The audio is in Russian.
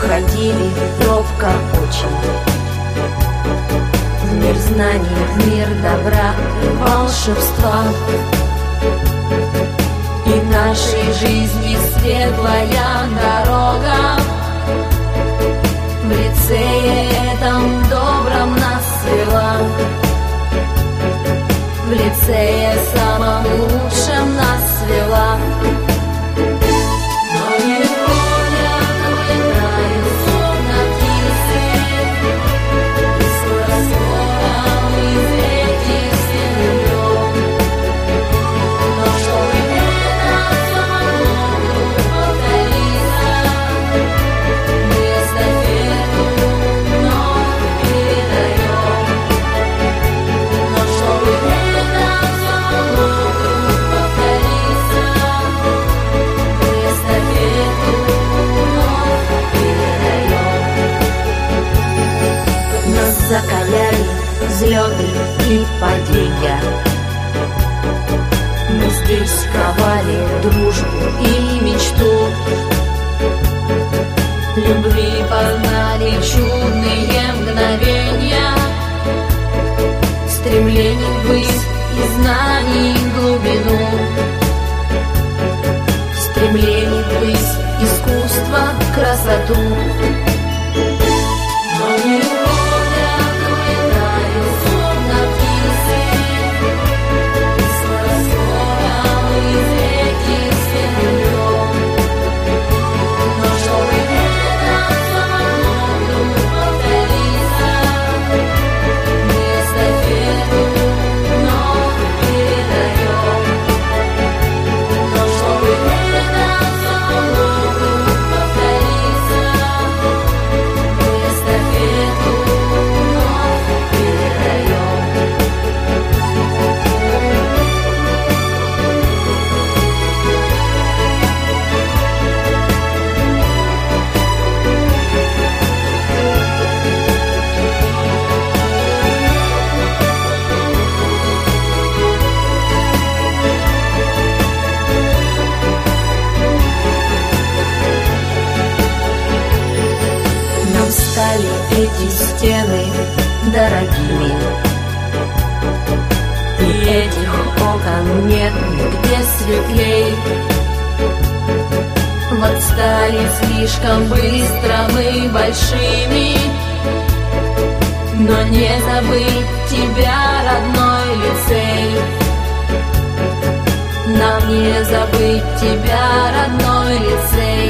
ходили робко очень. В мир знаний, в мир добра и волшебства И нашей жизни светлая дорога. В лицее этом добром нас свела. В лицее самом лучшем взлеты и падения. Мы здесь ковали дружбу и мечту. Любви познали чудные мгновения. Стремлений ввысь и знаний глубину стремлений ввысь, искусство, красоту. Эти стены дорогими. И этих окон нет нигде светлей. Вот стали слишком быстро мы большими. Но не забыть тебя, родной лицей. Нам не забыть тебя, родной лицей